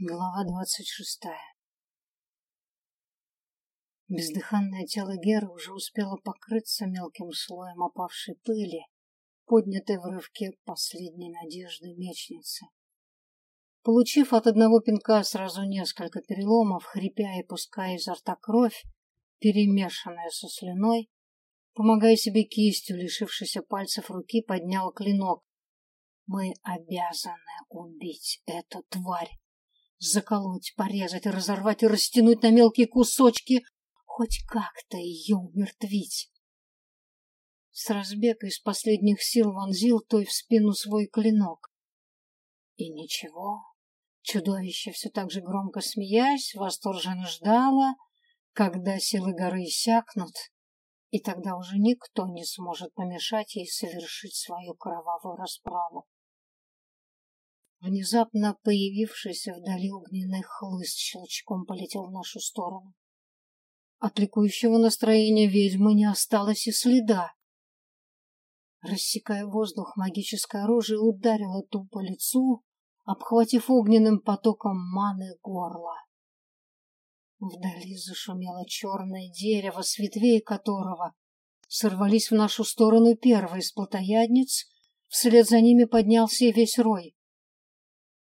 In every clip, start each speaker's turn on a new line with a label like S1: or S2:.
S1: Глава двадцать шестая Бездыханное тело Геры уже успело покрыться мелким слоем опавшей пыли, поднятой в рывке последней надежды мечницы. Получив от одного пинка сразу несколько переломов, хрипя и пуская изо рта кровь, перемешанная со слюной, помогая себе кистью, лишившейся пальцев руки, поднял клинок. Мы обязаны убить эту тварь заколоть, порезать, разорвать и растянуть на мелкие кусочки, хоть как-то ее умертвить. С разбега из последних сил вонзил той в спину свой клинок. И ничего, чудовище все так же громко смеясь, восторженно ждало, когда силы горы иссякнут, и тогда уже никто не сможет помешать ей совершить свою кровавую расправу. Внезапно появившийся вдали огненный хлыст щелчком полетел в нашу сторону. От ликующего настроения ведьмы не осталось и следа. Рассекая воздух, магическое оружие ударило ту по лицу, обхватив огненным потоком маны горло. Вдали зашумело черное дерево, с ветвей которого сорвались в нашу сторону первые из плотоядниц, вслед за ними поднялся и весь рой.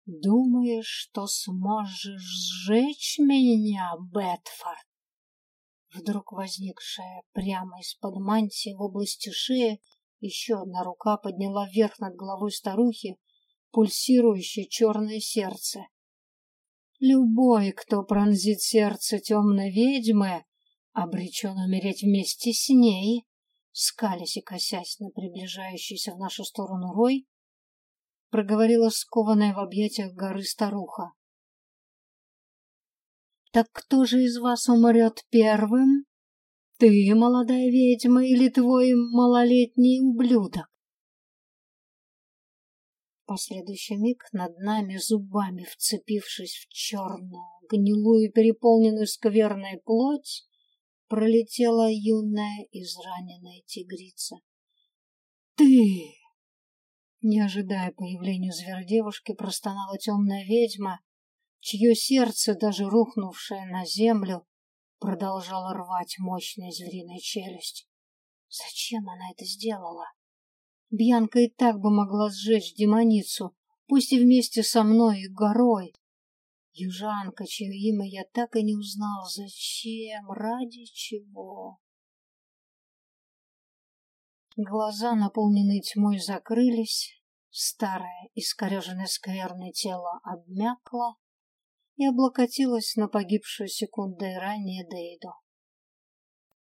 S1: Думаешь, что сможешь сжечь меня, Бетфорд? Вдруг возникшая прямо из-под мантии в области шеи еще одна рука подняла вверх над головой старухи пульсирующее черное сердце. Любой, кто пронзит сердце темной ведьмы, обречен умереть вместе с ней, скалясь и косясь на приближающийся в нашу сторону рой, проговорила скованная в объятиях горы старуха. Так кто же из вас умрет первым? Ты, молодая ведьма, или твой малолетний ублюдок? Последующий миг над нами, зубами вцепившись в черную, гнилую, переполненную скверной плоть, пролетела юная израненная тигрица. «Ты!» Не ожидая появления зверодевушки, простонала темная ведьма, чье сердце, даже рухнувшее на землю, продолжало рвать мощная звериная челюсть. Зачем она это сделала? Бьянка и так бы могла сжечь демоницу, пусть и вместе со мной и горой. Южанка, чье имя я так и не узнал, зачем, ради чего? Глаза, наполненные тьмой, закрылись, старое, искореженное скверное тело обмякло и облокотилось на погибшую секундой ранее Дейду.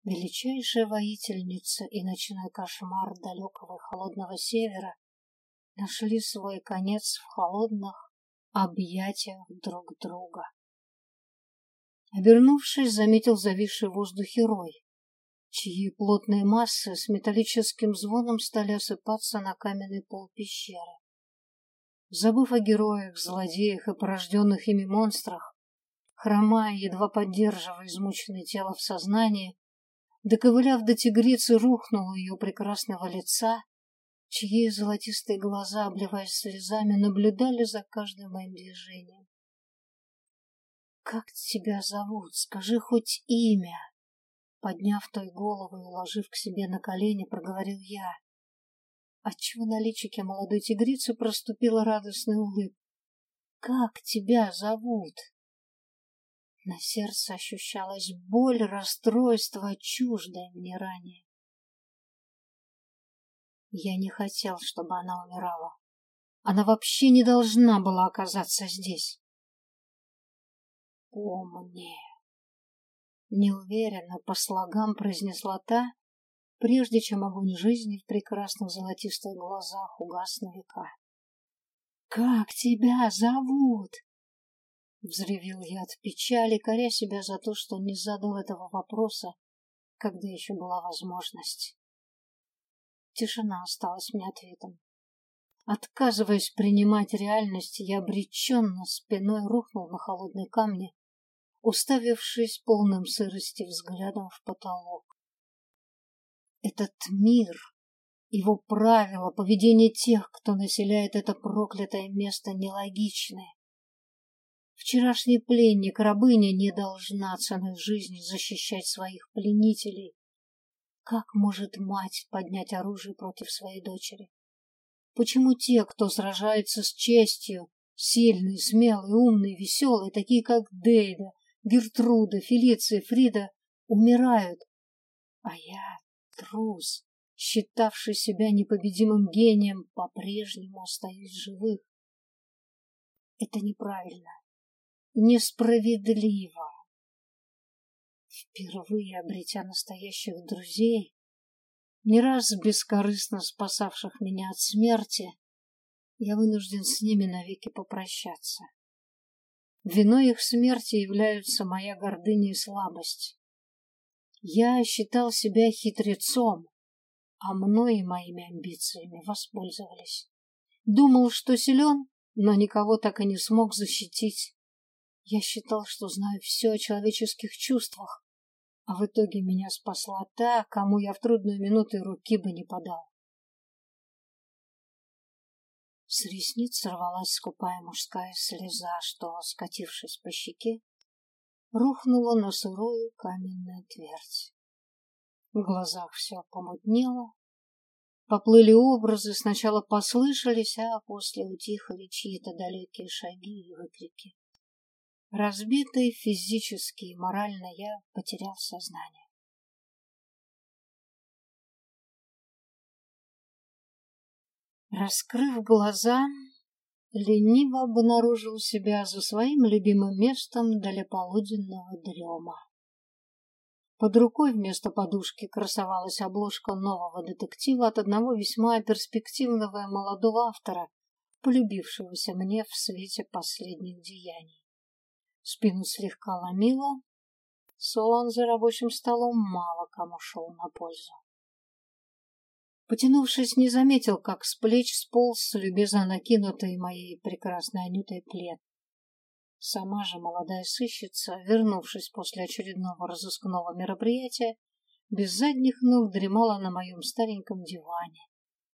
S1: Величайшая воительница и ночной кошмар далекого и холодного севера нашли свой конец в холодных объятиях друг друга. Обернувшись, заметил зависший в воздухе рой чьи плотные массы с металлическим звоном стали осыпаться на каменный пол пещеры. Забыв о героях, злодеях и порожденных ими монстрах, хромая, едва поддерживая измученное тело в сознании, доковыляв до тигрицы, рухнул ее прекрасного лица, чьи золотистые глаза, обливаясь слезами, наблюдали за каждым моим движением. «Как тебя зовут? Скажи хоть имя!» Подняв той голову и уложив к себе на колени, проговорил я. Отчего на личике молодой тигрицы проступила радостная улыбка. «Как тебя зовут?» На сердце ощущалась боль, расстройство, чуждое мне ранее. Я не хотел, чтобы она умирала. Она вообще не должна была оказаться здесь. Помни, неуверенно по слогам произнесла та, прежде чем огонь жизни в прекрасных золотистых глазах угас на века. «Как тебя зовут?» Взревел я от печали, коря себя за то, что не задал этого вопроса, когда еще была возможность. Тишина осталась мне ответом. Отказываясь принимать реальность, я обреченно спиной рухнул на холодные камни уставившись полным сырости взглядом в потолок. Этот мир, его правила, поведение тех, кто населяет это проклятое место, нелогичны. Вчерашний пленник, рабыня, не должна ценой жизни защищать своих пленителей. Как может мать поднять оружие против своей дочери? Почему те, кто сражается с честью, сильные, смелые, умные, веселые, такие как Дейда, Гертруда, Фелиция, Фрида, умирают, а я, трус, считавший себя непобедимым гением, по-прежнему остаюсь живых. Это неправильно, несправедливо. Впервые обретя настоящих друзей, не раз бескорыстно спасавших меня от смерти, я вынужден с ними навеки попрощаться. Виной их смерти являются моя гордыня и слабость. Я считал себя хитрецом, а мной и моими амбициями воспользовались. Думал, что силен, но никого так и не смог защитить. Я считал, что знаю все о человеческих чувствах, а в итоге меня спасла та, кому я в трудную минуту руки бы не подал. С ресниц сорвалась скупая мужская слеза, что, скатившись по щеке, рухнула на сырую каменную твердь. В глазах все помутнело, поплыли образы, сначала послышались, а после утихли чьи-то далекие шаги и выкрики. Разбитый физически и морально я потерял сознание. Раскрыв глаза, лениво обнаружил себя за своим любимым местом для полуденного дрема. Под рукой вместо подушки красовалась обложка нового детектива от одного весьма перспективного молодого автора, полюбившегося мне в свете последних деяний. Спину слегка ломило, сон за рабочим столом мало кому шел на пользу. Потянувшись, не заметил, как с плеч сполз любезно накинутый моей прекрасной Анютой плед. Сама же молодая сыщица, вернувшись после очередного разыскного мероприятия, без задних ног дремала на моем стареньком диване,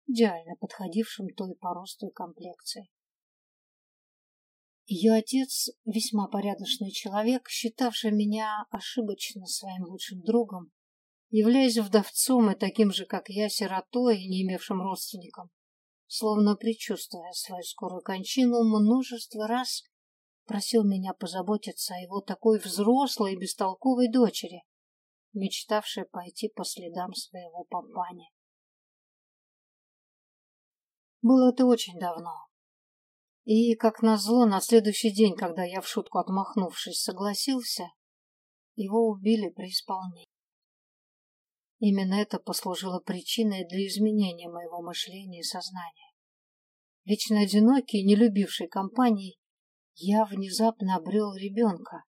S1: идеально подходившем той по росту и комплекции. Ее отец, весьма порядочный человек, считавший меня ошибочно своим лучшим другом, являясь вдовцом и таким же, как я, сиротой, не имевшим родственникам, словно предчувствуя свою скорую кончину, множество раз просил меня позаботиться о его такой взрослой и бестолковой дочери, мечтавшей пойти по следам своего папани. Было это очень давно. И, как назло, на следующий день, когда я в шутку отмахнувшись согласился, его убили при исполнении. Именно это послужило причиной для изменения моего мышления и сознания. Вечно одинокий, не любивший компаний, я внезапно обрел ребенка,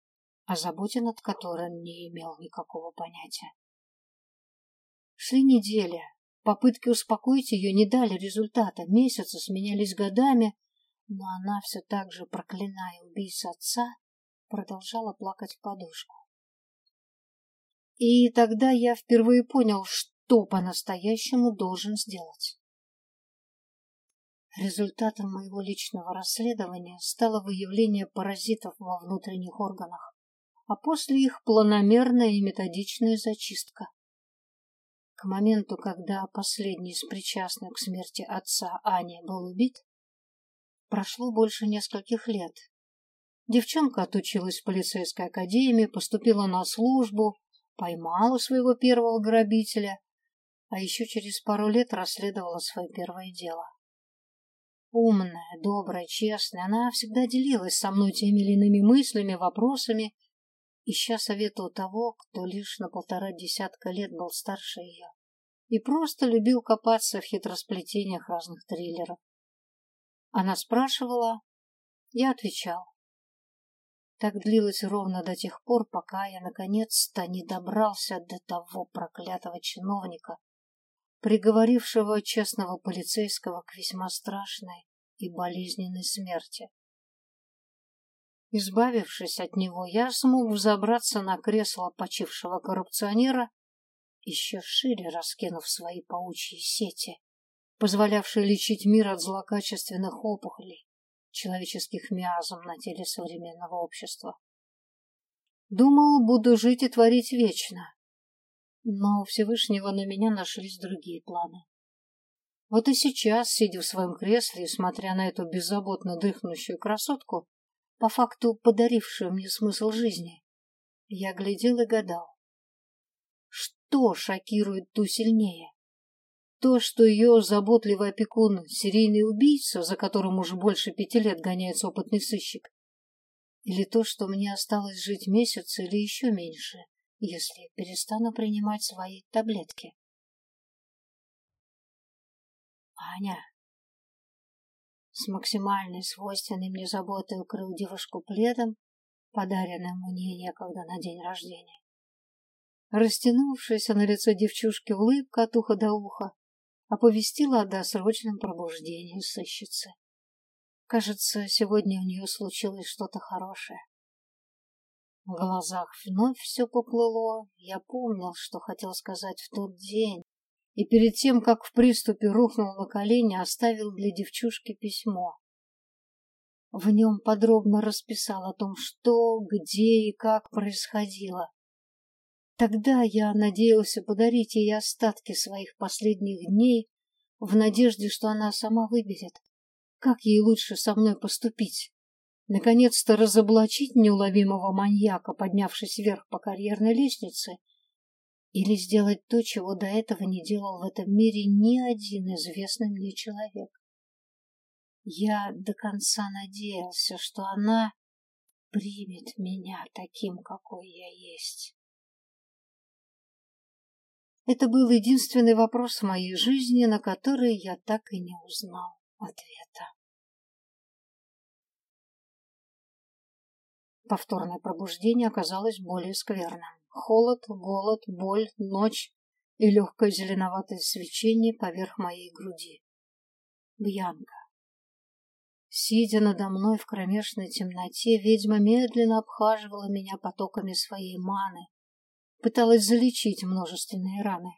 S1: о заботе над которым не имел никакого понятия. Шли недели. Попытки успокоить ее не дали результата. Месяцы сменялись годами, но она все так же, проклиная убийцу отца, продолжала плакать в подушку. И тогда я впервые понял, что по-настоящему должен сделать. Результатом моего личного расследования стало выявление паразитов во внутренних органах, а после их планомерная и методичная зачистка. К моменту, когда последний из причастных к смерти отца Ани был убит, прошло больше нескольких лет. Девчонка отучилась в полицейской академии, поступила на службу, поймала своего первого грабителя, а еще через пару лет расследовала свое первое дело. Умная, добрая, честная, она всегда делилась со мной теми или иными мыслями, вопросами, ища совета у того, кто лишь на полтора десятка лет был старше ее и просто любил копаться в хитросплетениях разных триллеров. Она спрашивала, я отвечал. Так длилось ровно до тех пор, пока я наконец-то не добрался до того проклятого чиновника, приговорившего честного полицейского к весьма страшной и болезненной смерти. Избавившись от него, я смог взобраться на кресло почившего коррупционера, еще шире раскинув свои паучьи сети, позволявшие лечить мир от злокачественных опухолей, человеческих миазм на теле современного общества. Думал, буду жить и творить вечно. Но у Всевышнего на меня нашлись другие планы. Вот и сейчас, сидя в своем кресле и смотря на эту беззаботно дыхнущую красотку, по факту подарившую мне смысл жизни, я глядел и гадал. Что шокирует ту сильнее? То, что ее заботливый опекун – серийный убийца, за которым уже больше пяти лет гоняется опытный сыщик? Или то, что мне осталось жить месяц или еще меньше, если перестану принимать свои таблетки? Аня. С максимальной свойственной мне заботой укрыл девушку пледом, подаренным мне некогда на день рождения. Растянувшаяся на лице девчушки улыбка от уха до уха оповестила о досрочном пробуждении сыщицы. Кажется, сегодня у нее случилось что-то хорошее. В глазах вновь все поплыло. Я помнил, что хотел сказать в тот день, и перед тем, как в приступе рухнул на колени, оставил для девчушки письмо. В нем подробно расписал о том, что, где и как происходило. Тогда я надеялся подарить ей остатки своих последних дней в надежде, что она сама выберет, как ей лучше со мной поступить. Наконец-то разоблачить неуловимого маньяка, поднявшись вверх по карьерной лестнице, или сделать то, чего до этого не делал в этом мире ни один известный мне человек. Я до конца надеялся, что она примет меня таким, какой я есть. Это был единственный вопрос в моей жизни, на который я так и не узнал ответа. Повторное пробуждение оказалось более скверным. Холод, голод, боль, ночь и легкое зеленоватое свечение поверх моей груди. Бьянка. Сидя надо мной в кромешной темноте, ведьма медленно обхаживала меня потоками своей маны, пыталась залечить множественные раны.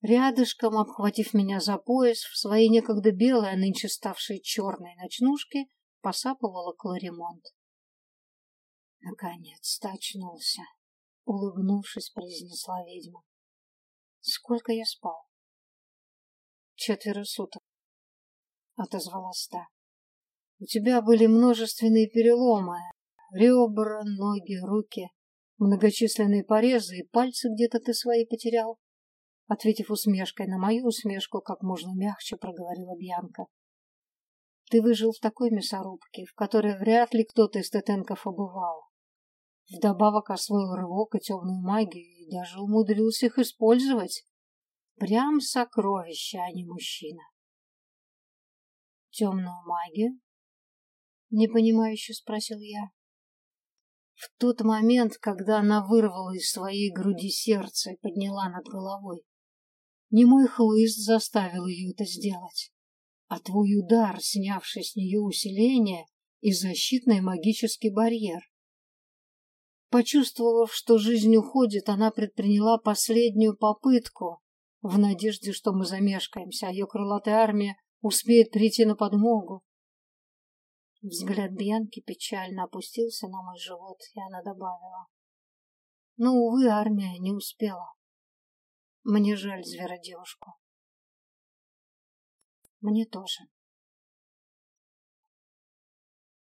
S1: Рядышком, обхватив меня за пояс, в своей некогда белой, а нынче ставшей черной ночнушке, посапывала Кларимонт. Наконец-то очнулся, улыбнувшись, произнесла ведьма. Сколько я спал? Четверо суток, отозвалась та. У тебя были множественные переломы, ребра, ноги, руки. Многочисленные порезы и пальцы где-то ты свои потерял. Ответив усмешкой на мою усмешку, как можно мягче проговорила Бьянка. Ты выжил в такой мясорубке, в которой вряд ли кто-то из тетенков побывал. Вдобавок освоил рывок и темную магию и даже умудрился их использовать. Прям сокровище, а не мужчина. Темную магию? Непонимающе спросил я. В тот момент, когда она вырвала из своей груди сердце и подняла над головой, не мой хлыст заставил ее это сделать, а твой удар, снявший с нее усиление и защитный магический барьер. Почувствовав, что жизнь уходит, она предприняла последнюю попытку в надежде, что мы замешкаемся, а ее крылатая армия успеет прийти на подмогу. Взгляд Бьянки печально опустился на мой живот, и она добавила. «Ну, увы, армия не успела. Мне жаль зверодевушку. Мне тоже.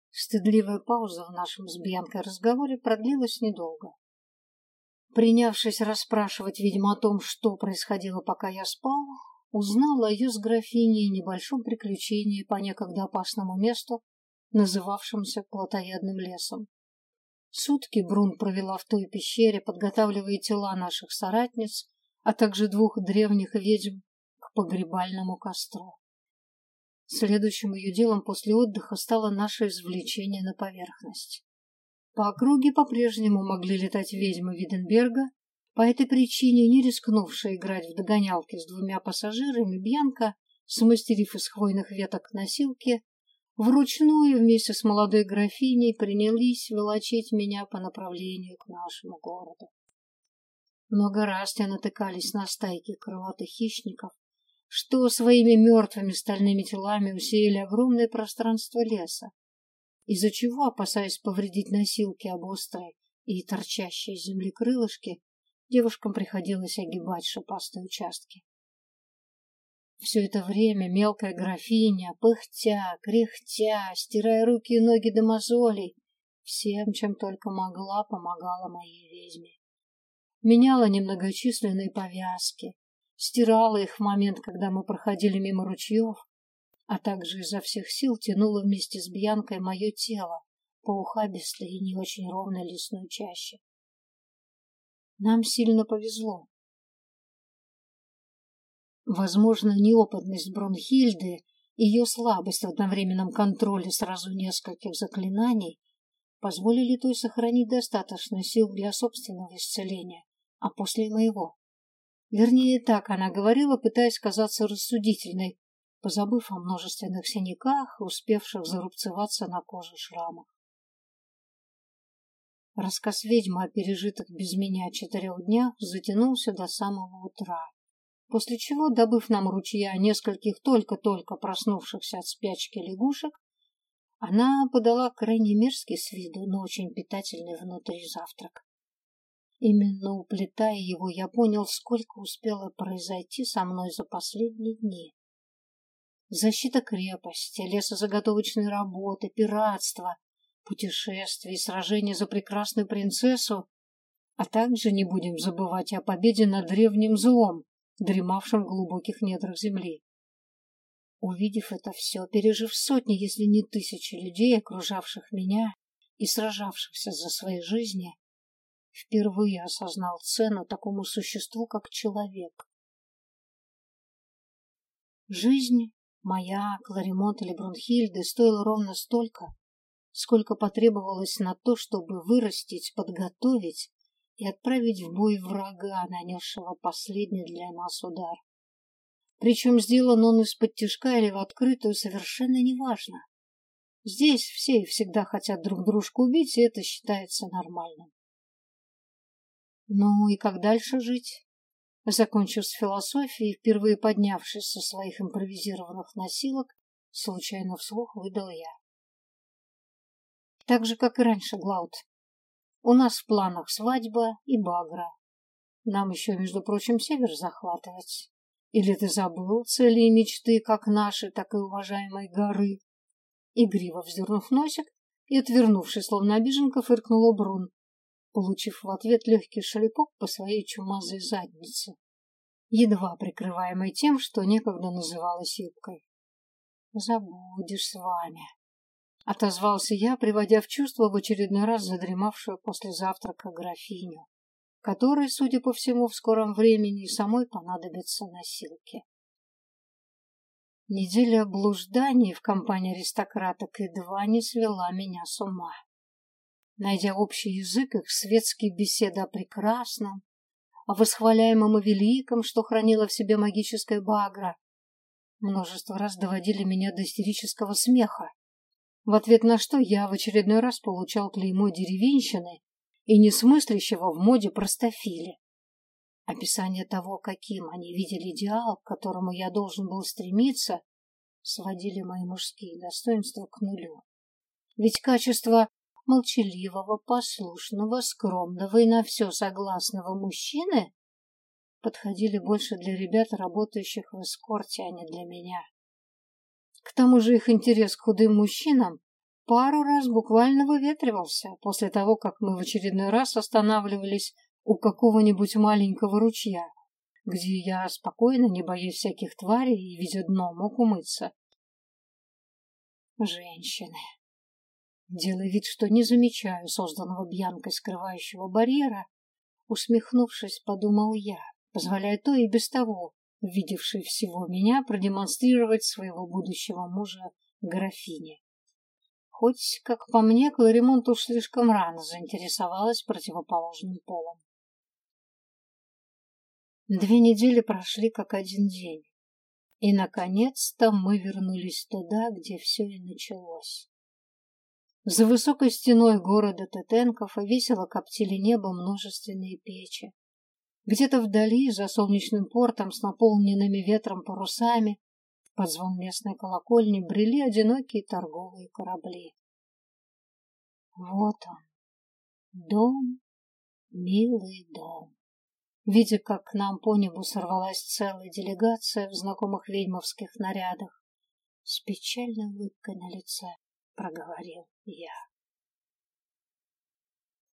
S1: Стыдливая пауза в нашем с Бьянкой разговоре продлилась недолго. Принявшись расспрашивать, видимо, о том, что происходило, пока я спал, узнала о ее с графиней небольшом приключении по некогда опасному месту, называвшимся плотоядным лесом. Сутки Брун провела в той пещере, подготавливая тела наших соратниц, а также двух древних ведьм к погребальному костру. Следующим ее делом после отдыха стало наше извлечение на поверхность. По округе по-прежнему могли летать ведьмы Виденберга, по этой причине, не рискнувшая играть в догонялки с двумя пассажирами, Бьянка, смастерив из хвойных веток носилки, вручную вместе с молодой графиней принялись волочить меня по направлению к нашему городу. Много раз те натыкались на стайки крылатых хищников, что своими мертвыми стальными телами усеяли огромное пространство леса, из-за чего, опасаясь повредить носилки об острые и торчащие из земли крылышки, девушкам приходилось огибать шипастые участки. Все это время мелкая графиня, пыхтя, кряхтя, стирая руки и ноги до мозолей, всем, чем только могла, помогала моей ведьме. Меняла немногочисленные повязки, стирала их в момент, когда мы проходили мимо ручьев, а также изо всех сил тянула вместе с Бьянкой мое тело по ухабистой и не очень ровной лесной чаще. Нам сильно повезло. Возможно, неопытность Бронхильды и ее слабость в одновременном контроле сразу нескольких заклинаний позволили той сохранить достаточно сил для собственного исцеления, а после моего. Вернее, так она говорила, пытаясь казаться рассудительной, позабыв о множественных синяках, успевших зарубцеваться на коже шрамах. Рассказ ведьмы о пережитых без меня четырех днях затянулся до самого утра, после чего, добыв нам ручья нескольких только-только проснувшихся от спячки лягушек, она подала крайне мерзкий с виду, но очень питательный внутри завтрак. Именно уплетая его, я понял, сколько успело произойти со мной за последние дни. Защита крепости, лесозаготовочные работы, пиратство, путешествия и сражения за прекрасную принцессу, а также не будем забывать о победе над древним злом, дремавшим в глубоких недрах земли. Увидев это все, пережив сотни, если не тысячи людей, окружавших меня и сражавшихся за свои жизни, впервые осознал цену такому существу, как человек. Жизнь моя, Кларимонт или Брунхильды стоила ровно столько, сколько потребовалось на то, чтобы вырастить, подготовить и отправить в бой врага, нанесшего последний для нас удар. Причем сделан он из-под тяжка или в открытую, совершенно неважно. Здесь все и всегда хотят друг дружку убить, и это считается нормальным. Ну и как дальше жить? Закончив с философией, впервые поднявшись со своих импровизированных носилок, случайно вслух выдал я. Так же, как и раньше, Глауд. У нас в планах свадьба и багра. Нам еще, между прочим, север захватывать. Или ты забыл цели и мечты, как наши, так и уважаемой горы? Игриво вздернув носик и, отвернувшись, словно обиженка, фыркнула Брун, получив в ответ легкий шлепок по своей чумазой заднице, едва прикрываемой тем, что некогда называлась юбкой. «Забудешь с вами», — отозвался я, приводя в чувство в очередной раз задремавшую после завтрака графиню, которой, судя по всему, в скором времени самой понадобятся носилки. Неделя блужданий в компании аристократок едва не свела меня с ума найдя общий язык, их светские беседы о прекрасном, о восхваляемом и великом, что хранило в себе магическая багра, множество раз доводили меня до истерического смеха, в ответ на что я в очередной раз получал клеймо деревенщины и несмыслящего в моде простофили. Описание того, каким они видели идеал, к которому я должен был стремиться, сводили мои мужские достоинства к нулю. Ведь качество молчаливого, послушного, скромного и на все согласного мужчины подходили больше для ребят, работающих в эскорте, а не для меня. К тому же их интерес к худым мужчинам пару раз буквально выветривался после того, как мы в очередной раз останавливались у какого-нибудь маленького ручья, где я спокойно, не боясь всяких тварей и видя дно, мог умыться. Женщины. Делая вид, что не замечаю созданного Бьянкой скрывающего барьера, усмехнувшись, подумал я, позволяя то и без того, видевшей всего меня, продемонстрировать своего будущего мужа графине. Хоть, как по мне, Кларимонт уж слишком рано заинтересовалась противоположным полом. Две недели прошли как один день, и, наконец-то, мы вернулись туда, где все и началось. За высокой стеной города Тетенков весело коптили небо множественные печи. Где-то вдали, за солнечным портом с наполненными ветром парусами, под звон местной колокольни брели одинокие торговые корабли. Вот он, дом, милый дом. Видя, как к нам по небу сорвалась целая делегация в знакомых ведьмовских нарядах, с печальной улыбкой на лице проговорил я.